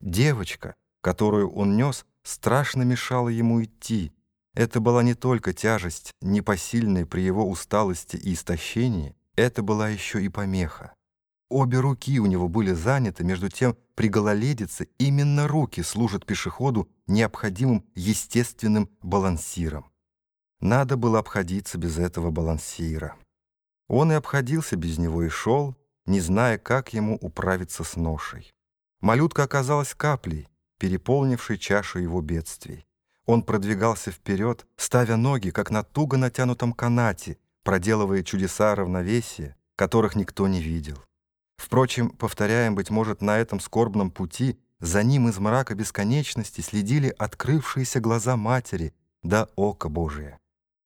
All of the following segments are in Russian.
Девочка, которую он нес, страшно мешала ему идти. Это была не только тяжесть, непосильная при его усталости и истощении, это была еще и помеха. Обе руки у него были заняты, между тем при гололедице именно руки служат пешеходу необходимым естественным балансиром. Надо было обходиться без этого балансира. Он и обходился без него и шел, не зная, как ему управиться с ношей. Малютка оказалась каплей, переполнившей чашу его бедствий. Он продвигался вперед, ставя ноги, как на туго натянутом канате, проделывая чудеса равновесия, которых никто не видел. Впрочем, повторяем, быть может, на этом скорбном пути за ним из мрака бесконечности следили открывшиеся глаза матери да око Божие.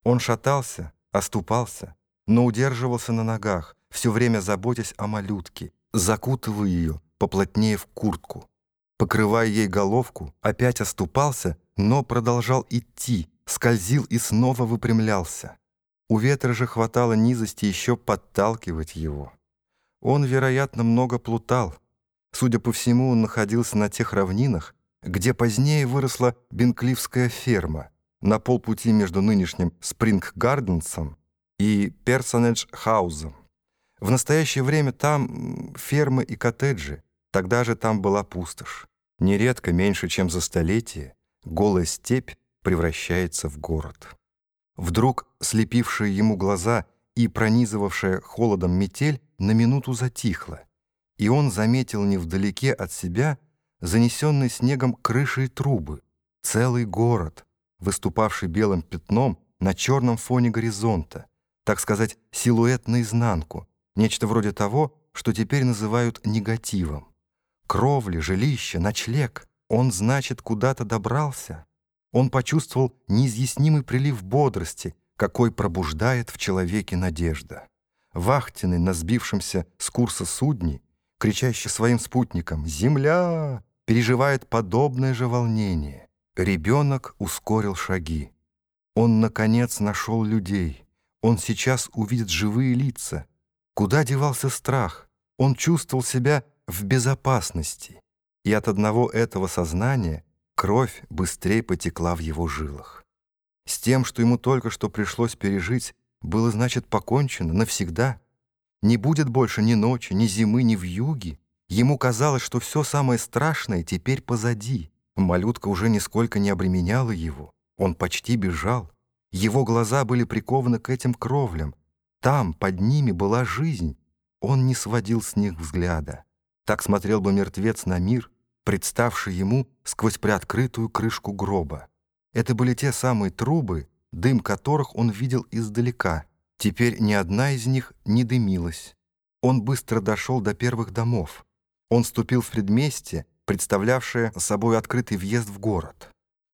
Он шатался, оступался, но удерживался на ногах, все время заботясь о малютке, закутывая ее поплотнее в куртку. Покрывая ей головку, опять оступался, но продолжал идти, скользил и снова выпрямлялся. У ветра же хватало низости еще подталкивать его. Он, вероятно, много плутал. Судя по всему, он находился на тех равнинах, где позднее выросла Бенкливская ферма, на полпути между нынешним Спринг-Гарденсом и Персонедж-Хаузом. В настоящее время там фермы и коттеджи, тогда же там была пустошь. Нередко, меньше чем за столетие, голая степь превращается в город. Вдруг слепившая ему глаза и пронизывавшая холодом метель на минуту затихла, и он заметил невдалеке от себя занесенный снегом крыши и трубы, целый город, выступавший белым пятном на черном фоне горизонта, так сказать, силуэт наизнанку, нечто вроде того, что теперь называют негативом. Кровли, жилище, ночлег. Он, значит, куда-то добрался. Он почувствовал неизъяснимый прилив бодрости, какой пробуждает в человеке надежда. Вахтенный на сбившемся с курса судне, кричащий своим спутникам «Земля!», переживает подобное же волнение. Ребенок ускорил шаги. Он, наконец, нашел людей. Он сейчас увидит живые лица. Куда девался страх? Он чувствовал себя в безопасности. И от одного этого сознания кровь быстрее потекла в его жилах. С тем, что ему только что пришлось пережить, было, значит, покончено навсегда. Не будет больше ни ночи, ни зимы, ни вьюги. Ему казалось, что все самое страшное теперь позади. Малютка уже нисколько не обременяла его. Он почти бежал. Его глаза были прикованы к этим кровлям. Там, под ними, была жизнь. Он не сводил с них взгляда. Так смотрел бы мертвец на мир, представший ему сквозь приоткрытую крышку гроба. Это были те самые трубы, дым которых он видел издалека. Теперь ни одна из них не дымилась. Он быстро дошел до первых домов. Он ступил в предместье, представлявшее собой открытый въезд в город.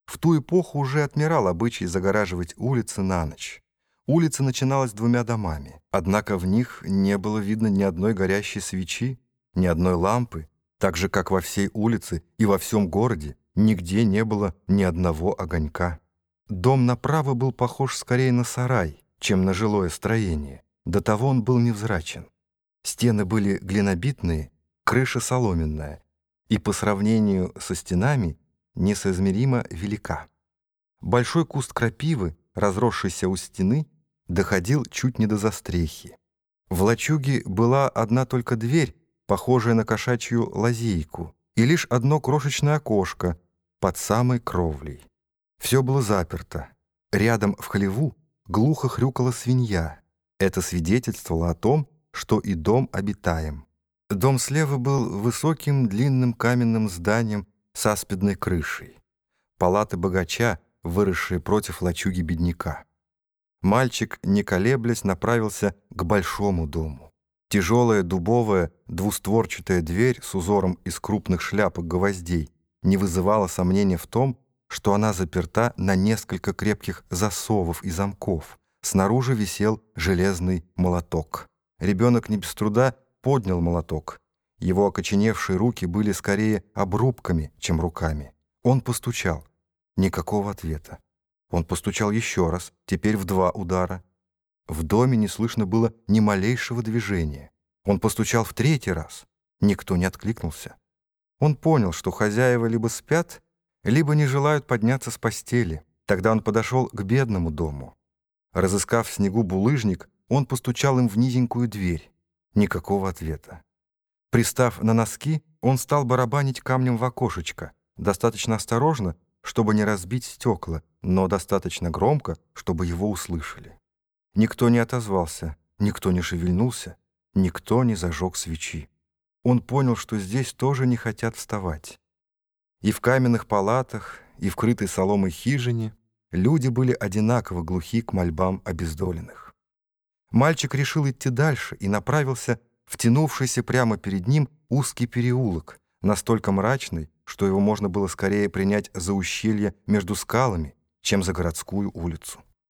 В ту эпоху уже отмирал обычай загораживать улицы на ночь. Улица начиналась двумя домами, однако в них не было видно ни одной горящей свечи, ни одной лампы, так же, как во всей улице и во всем городе нигде не было ни одного огонька. Дом направо был похож скорее на сарай, чем на жилое строение. До того он был невзрачен. Стены были глинобитные, крыша соломенная, и по сравнению со стенами несоизмеримо велика. Большой куст крапивы, разросшийся у стены, доходил чуть не до застрехи. В лачуге была одна только дверь, похожая на кошачью лазейку, и лишь одно крошечное окошко под самой кровлей. Все было заперто. Рядом в хлеву глухо хрюкала свинья. Это свидетельствовало о том, что и дом обитаем. Дом слева был высоким длинным каменным зданием с аспидной крышей. Палаты богача, выросшие против лачуги бедняка. Мальчик, не колеблясь, направился к большому дому. Тяжелая дубовая двустворчатая дверь с узором из крупных шляпок гвоздей не вызывала сомнения в том, что она заперта на несколько крепких засовов и замков. Снаружи висел железный молоток. Ребенок не без труда поднял молоток. Его окоченевшие руки были скорее обрубками, чем руками. Он постучал. Никакого ответа. Он постучал еще раз, теперь в два удара. В доме не слышно было ни малейшего движения. Он постучал в третий раз. Никто не откликнулся. Он понял, что хозяева либо спят, либо не желают подняться с постели. Тогда он подошел к бедному дому. Разыскав в снегу булыжник, он постучал им в низенькую дверь. Никакого ответа. Пристав на носки, он стал барабанить камнем в окошечко, достаточно осторожно, чтобы не разбить стекла, но достаточно громко, чтобы его услышали. Никто не отозвался, никто не шевельнулся, никто не зажег свечи. Он понял, что здесь тоже не хотят вставать. И в каменных палатах, и в крытой соломой хижине люди были одинаково глухи к мольбам обездоленных. Мальчик решил идти дальше и направился в тянувшийся прямо перед ним узкий переулок, настолько мрачный, что его можно было скорее принять за ущелье между скалами, чем за городскую улицу.